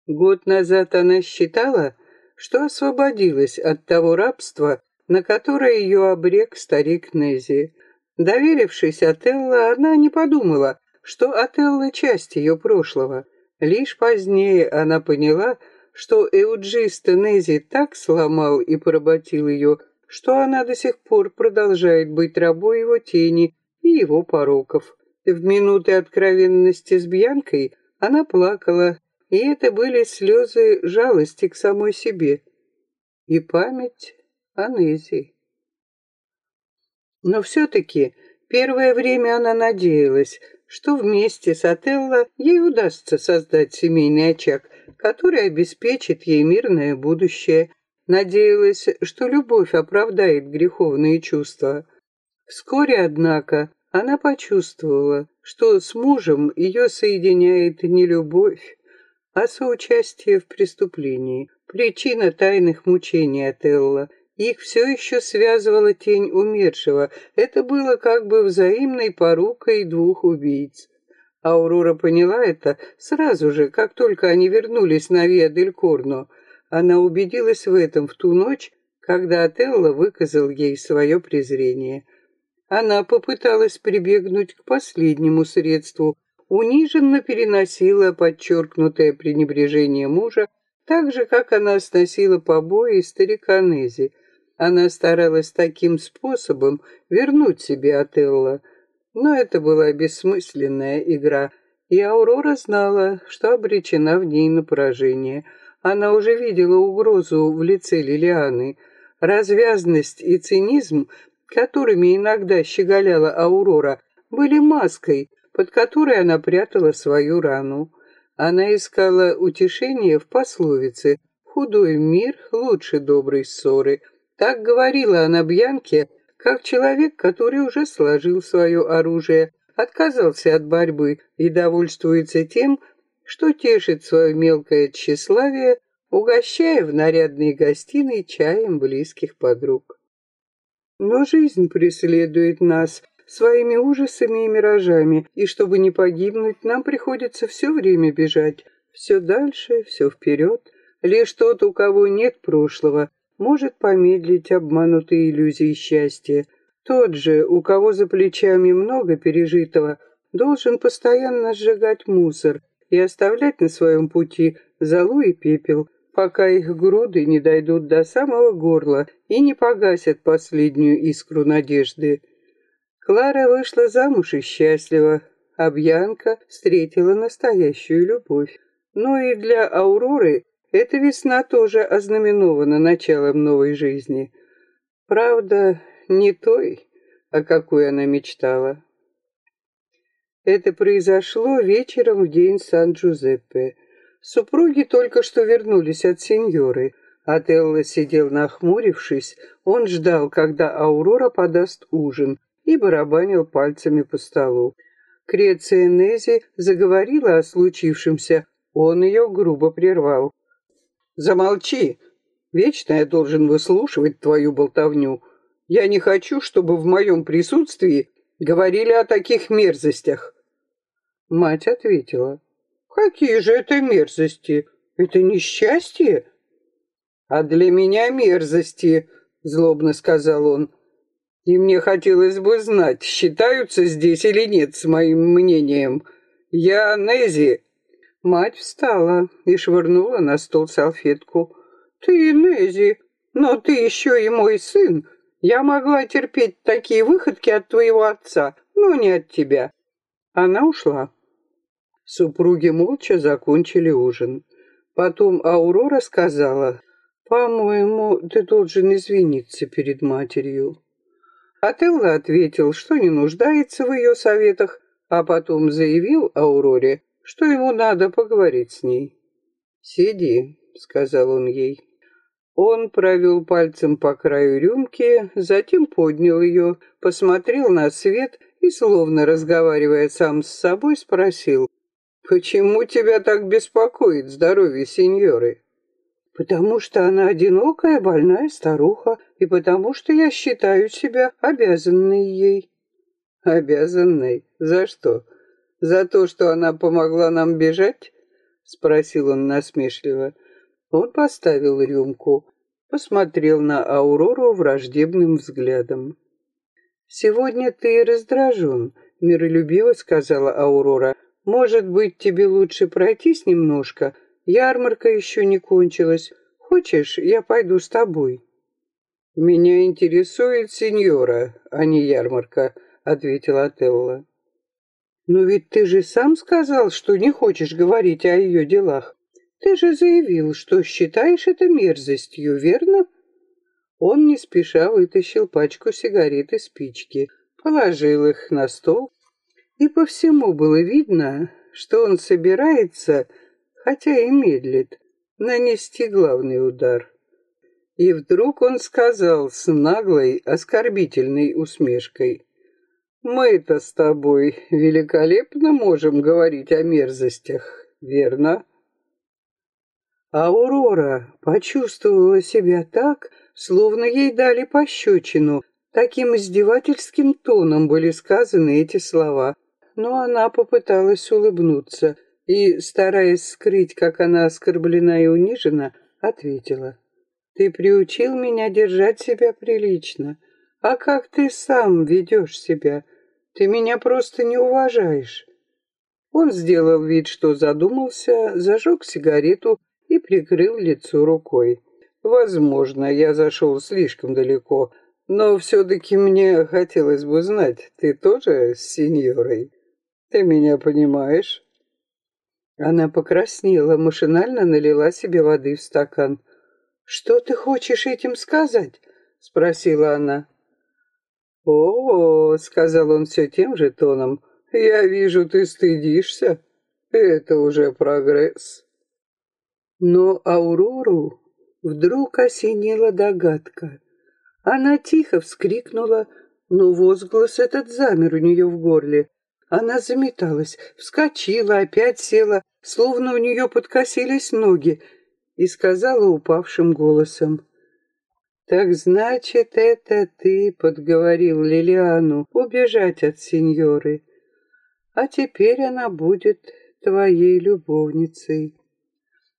Год назад она считала, что освободилась от того рабства, на которое ее обрек старик Нези. Доверившись Отелло, она не подумала, что Отелло — часть ее прошлого. Лишь позднее она поняла, что Эуджиста Нези так сломал и поработил ее, что она до сих пор продолжает быть рабой его тени и его пороков. В минуты откровенности с Бьянкой она плакала, и это были слезы жалости к самой себе и память о Нези. Но все-таки первое время она надеялась, что вместе с Отелло ей удастся создать семейный очаг, который обеспечит ей мирное будущее. Надеялась, что любовь оправдает греховные чувства. Вскоре, однако, она почувствовала, что с мужем ее соединяет не любовь, а соучастие в преступлении, причина тайных мучений Отелло. Их все еще связывала тень умершего. Это было как бы взаимной порукой двух убийц. Аурора поняла это сразу же, как только они вернулись на Виа-дель-Корно. Она убедилась в этом в ту ночь, когда Отелло выказал ей свое презрение. Она попыталась прибегнуть к последнему средству, униженно переносила подчеркнутое пренебрежение мужа, так же, как она сносила побои старика Нези. Она старалась таким способом вернуть себе Отелло, но это была бессмысленная игра, и Аурора знала, что обречена в ней на поражение. Она уже видела угрозу в лице Лилианы. Развязность и цинизм, которыми иногда щеголяла Аурора, были маской, под которой она прятала свою рану. Она искала утешение в пословице «Худой мир лучше доброй ссоры». Так говорила она Бьянке, как человек, который уже сложил свое оружие, отказался от борьбы и довольствуется тем, что тешит свое мелкое тщеславие, угощая в нарядной гостиной чаем близких подруг. Но жизнь преследует нас своими ужасами и миражами, и чтобы не погибнуть, нам приходится все время бежать, все дальше, все вперед. Лишь тот, у кого нет прошлого, может помедлить обманутые иллюзии счастья. Тот же, у кого за плечами много пережитого, должен постоянно сжигать мусор и оставлять на своем пути золу и пепел, пока их груды не дойдут до самого горла и не погасят последнюю искру надежды. Клара вышла замуж и счастлива, а Бьянка встретила настоящую любовь. Но и для Ауроры эта весна тоже ознаменована началом новой жизни. Правда, не той, о какой она мечтала. Это произошло вечером в день Сан-Джузеппе. Супруги только что вернулись от сеньоры. Отелло сидел нахмурившись, он ждал, когда Аурора подаст ужин, и барабанил пальцами по столу. Креция Нези заговорила о случившемся, он ее грубо прервал. Замолчи. Вечно я должен выслушивать твою болтовню. Я не хочу, чтобы в моем присутствии говорили о таких мерзостях. Мать ответила. Какие же это мерзости? Это несчастье? А для меня мерзости, злобно сказал он. И мне хотелось бы знать, считаются здесь или нет с моим мнением. Я Нези, Мать встала и швырнула на стол салфетку. «Ты, Нези, но ты еще и мой сын. Я могла терпеть такие выходки от твоего отца, но не от тебя». Она ушла. Супруги молча закончили ужин. Потом Аурора сказала, «По-моему, ты должен извиниться перед матерью». Отелло ответил, что не нуждается в ее советах, а потом заявил Ауроре, что ему надо поговорить с ней. «Сиди», — сказал он ей. Он провел пальцем по краю рюмки, затем поднял ее, посмотрел на свет и, словно разговаривая сам с собой, спросил, «Почему тебя так беспокоит здоровье сеньоры?» «Потому что она одинокая, больная старуха, и потому что я считаю себя обязанной ей». «Обязанной? За что? За то, что она помогла нам бежать?» — спросил он насмешливо. Он поставил рюмку, посмотрел на Аурору враждебным взглядом. «Сегодня ты раздражен», — миролюбиво сказала Аурора. «Может быть, тебе лучше пройтись немножко? Ярмарка еще не кончилась. Хочешь, я пойду с тобой?» «Меня интересует сеньора, а не ярмарка», — ответила Телла. «Но ведь ты же сам сказал, что не хочешь говорить о ее делах. Ты же заявил, что считаешь это мерзостью, верно?» Он не спеша вытащил пачку сигарет и спички, положил их на стол, и по всему было видно, что он собирается, хотя и медлит, нанести главный удар. И вдруг он сказал с наглой, оскорбительной усмешкой, «Мы-то с тобой великолепно можем говорить о мерзостях, верно?» Аурора почувствовала себя так, словно ей дали пощечину. Таким издевательским тоном были сказаны эти слова. Но она попыталась улыбнуться и, стараясь скрыть, как она оскорблена и унижена, ответила. «Ты приучил меня держать себя прилично. А как ты сам ведешь себя? Ты меня просто не уважаешь». Он сделал вид, что задумался, зажег сигарету и прикрыл лицо рукой. Возможно, я зашел слишком далеко, но все-таки мне хотелось бы знать, ты тоже с сеньорой? Ты меня понимаешь?» Она покраснела, машинально налила себе воды в стакан. «Что ты хочешь этим сказать?» — спросила она. «О, -о — сказал он все тем же тоном, — я вижу, ты стыдишься. Это уже прогресс». Но Аурору Вдруг осенила догадка. Она тихо вскрикнула, но возглас этот замер у нее в горле. Она заметалась, вскочила, опять села, словно у нее подкосились ноги, и сказала упавшим голосом. «Так значит, это ты подговорил Лилиану убежать от сеньоры, а теперь она будет твоей любовницей».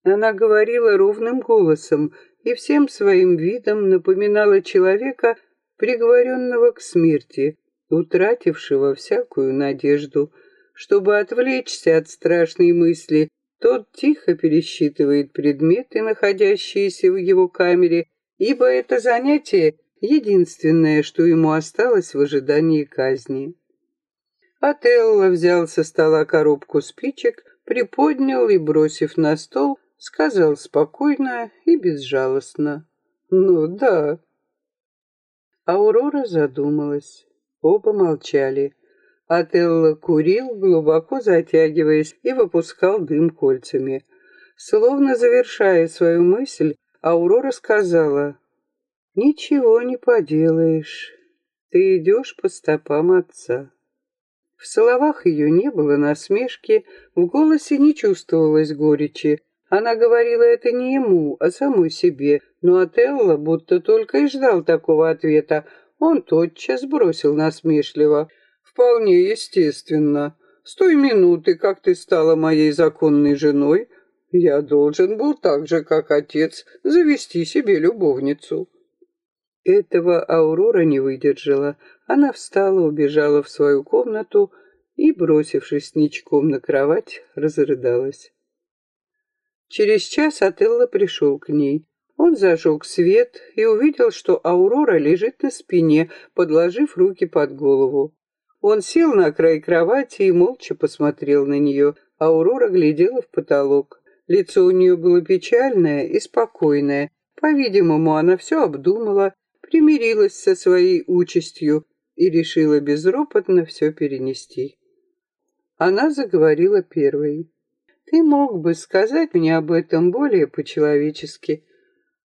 Она говорила ровным голосом и всем своим видом напоминала человека, приговоренного к смерти, утратившего всякую надежду. Чтобы отвлечься от страшной мысли, тот тихо пересчитывает предметы, находящиеся в его камере, ибо это занятие — единственное, что ему осталось в ожидании казни. Отелло взял со стола коробку спичек, приподнял и, бросив на стол, сказал спокойно и безжалостно. «Ну да». Аурора задумалась. Оба молчали. Отелло курил, глубоко затягиваясь, и выпускал дым кольцами. Словно завершая свою мысль, Аурора сказала, «Ничего не поделаешь, ты идешь по стопам отца». В словах ее не было насмешки, в голосе не чувствовалось горечи, она говорила это не ему, а самой себе, но Отелло будто только и ждал такого ответа. Он тотчас бросил насмешливо. «Вполне естественно. С той минуты, как ты стала моей законной женой, я должен был так же, как отец, завести себе любовницу». Этого Аурора не выдержала. Она встала, убежала в свою комнату и, бросившись ничком на кровать, разрыдалась. Через час Отелло пришел к ней. Он зажег свет и увидел, что Аурора лежит на спине, подложив руки под голову. Он сел на край кровати и молча посмотрел на нее. Аурора глядела в потолок. Лицо у нее было печальное и спокойное. По-видимому, она все обдумала, примирилась со своей участью и решила безропотно все перенести. Она заговорила первой. Ты мог бы сказать мне об этом более по-человечески.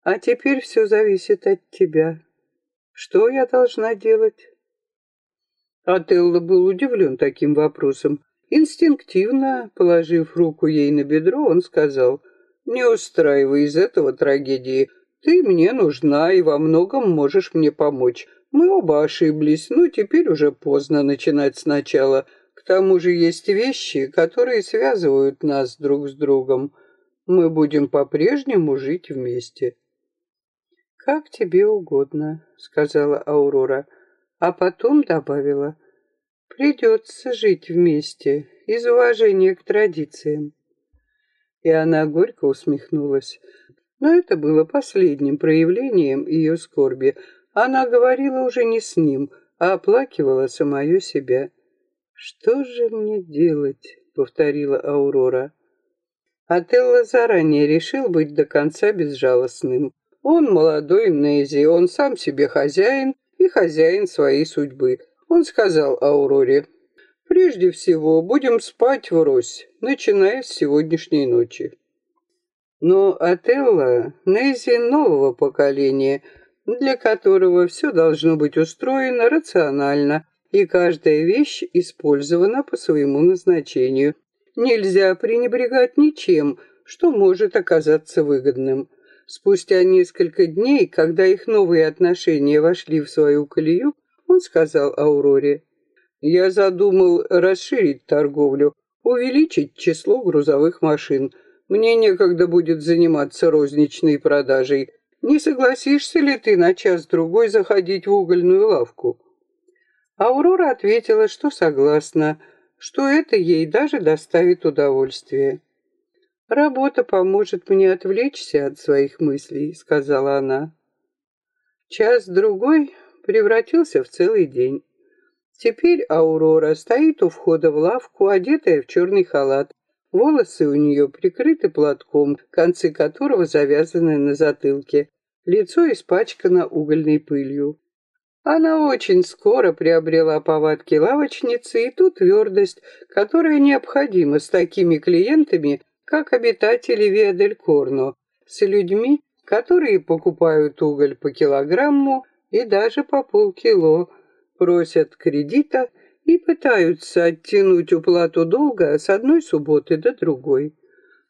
А теперь все зависит от тебя. Что я должна делать?» Отелло был удивлен таким вопросом. Инстинктивно, положив руку ей на бедро, он сказал, «Не устраивай из этого трагедии. Ты мне нужна и во многом можешь мне помочь. Мы оба ошиблись, но теперь уже поздно начинать сначала. К тому же есть вещи, которые связывают нас друг с другом. Мы будем по-прежнему жить вместе». «Как тебе угодно», — сказала Аурора, а потом добавила, «Придется жить вместе из уважения к традициям». И она горько усмехнулась. Но это было последним проявлением ее скорби. Она говорила уже не с ним, а оплакивала самое себя. «Что же мне делать?» — повторила Аурора. Отелло заранее решил быть до конца безжалостным. Он молодой Нези, он сам себе хозяин и хозяин своей судьбы. Он сказал Ауроре, «Прежде всего будем спать врозь, начиная с сегодняшней ночи». Но Отелло — Нези нового поколения, для которого все должно быть устроено рационально, и каждая вещь использована по своему назначению. Нельзя пренебрегать ничем, что может оказаться выгодным. Спустя несколько дней, когда их новые отношения вошли в свою колею, он сказал Ауроре, «Я задумал расширить торговлю, увеличить число грузовых машин — мне некогда будет заниматься розничной продажей. Не согласишься ли ты на час-другой заходить в угольную лавку?» Аурора ответила, что согласна, что это ей даже доставит удовольствие. «Работа поможет мне отвлечься от своих мыслей», — сказала она. Час-другой превратился в целый день. Теперь Аурора стоит у входа в лавку, одетая в черный халат, Волосы у нее прикрыты платком, концы которого завязаны на затылке. Лицо испачкано угольной пылью. Она очень скоро приобрела повадки лавочницы и ту твердость, которая необходима с такими клиентами, как обитатели Виадель-Корно, с людьми, которые покупают уголь по килограмму и даже по полкило, просят кредита и пытаются оттянуть уплату долга с одной субботы до другой.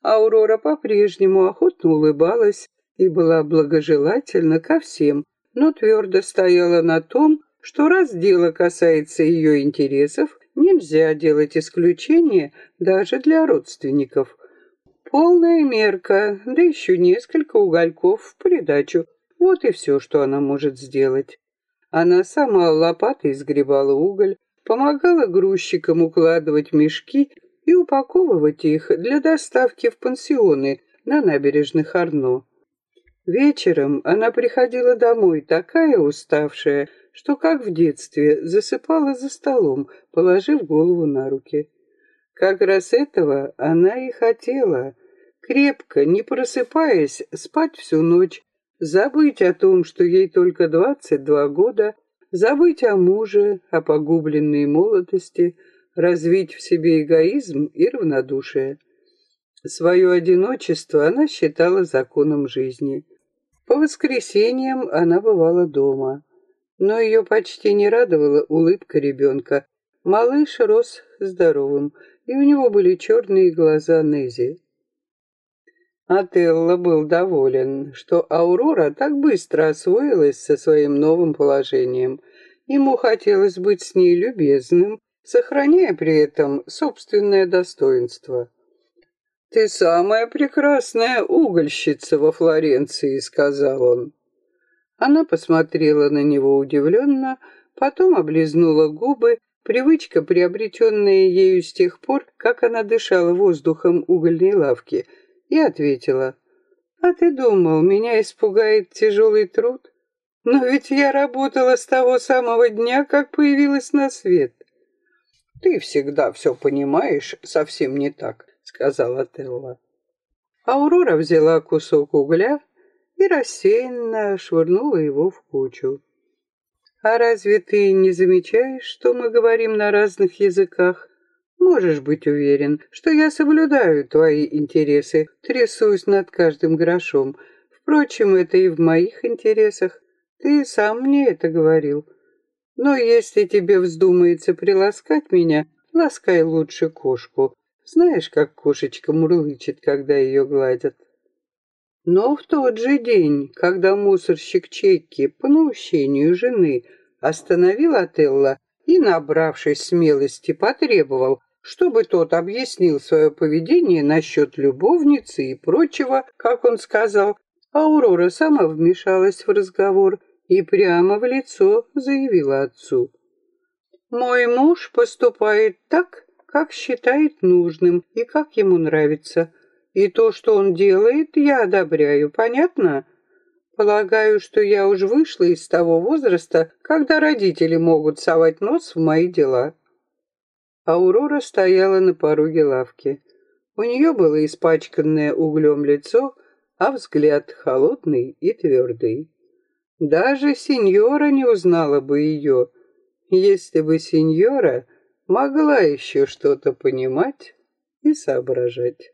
Аурора по-прежнему охотно улыбалась и была благожелательна ко всем, но твердо стояла на том, что раз дело касается ее интересов, нельзя делать исключение даже для родственников. Полная мерка, да еще несколько угольков в придачу. Вот и все, что она может сделать. Она сама лопатой сгребала уголь, помогала грузчикам укладывать мешки и упаковывать их для доставки в пансионы на набережных Арно. Вечером она приходила домой такая уставшая, что, как в детстве, засыпала за столом, положив голову на руки. Как раз этого она и хотела, крепко, не просыпаясь, спать всю ночь, забыть о том, что ей только двадцать два года, забыть о муже, о погубленной молодости, развить в себе эгоизм и равнодушие. Свое одиночество она считала законом жизни. По воскресеньям она бывала дома, но ее почти не радовала улыбка ребенка. Малыш рос здоровым, и у него были черные глаза Нези. Отелло был доволен, что Аурора так быстро освоилась со своим новым положением. Ему хотелось быть с ней любезным, сохраняя при этом собственное достоинство. «Ты самая прекрасная угольщица во Флоренции», — сказал он. Она посмотрела на него удивленно, потом облизнула губы, привычка, приобретенная ею с тех пор, как она дышала воздухом угольной лавки — и ответила, «А ты думал, меня испугает тяжелый труд? Но ведь я работала с того самого дня, как появилась на свет». «Ты всегда все понимаешь совсем не так», — сказала Телла. Аурора взяла кусок угля и рассеянно швырнула его в кучу. «А разве ты не замечаешь, что мы говорим на разных языках?» Можешь быть уверен, что я соблюдаю твои интересы, трясусь над каждым грошом. Впрочем, это и в моих интересах. Ты сам мне это говорил. Но если тебе вздумается приласкать меня, ласкай лучше кошку. Знаешь, как кошечка мурлычет, когда ее гладят. Но в тот же день, когда мусорщик Чекки по наущению жены остановил Отелло и, набравшись смелости, потребовал, чтобы тот объяснил свое поведение насчет любовницы и прочего, как он сказал, Аурора сама вмешалась в разговор и прямо в лицо заявила отцу. «Мой муж поступает так, как считает нужным и как ему нравится. И то, что он делает, я одобряю, понятно? Полагаю, что я уж вышла из того возраста, когда родители могут совать нос в мои дела». Аурора стояла на пороге лавки. У нее было испачканное углем лицо, а взгляд холодный и твердый. Даже сеньора не узнала бы ее, если бы сеньора могла еще что-то понимать и соображать.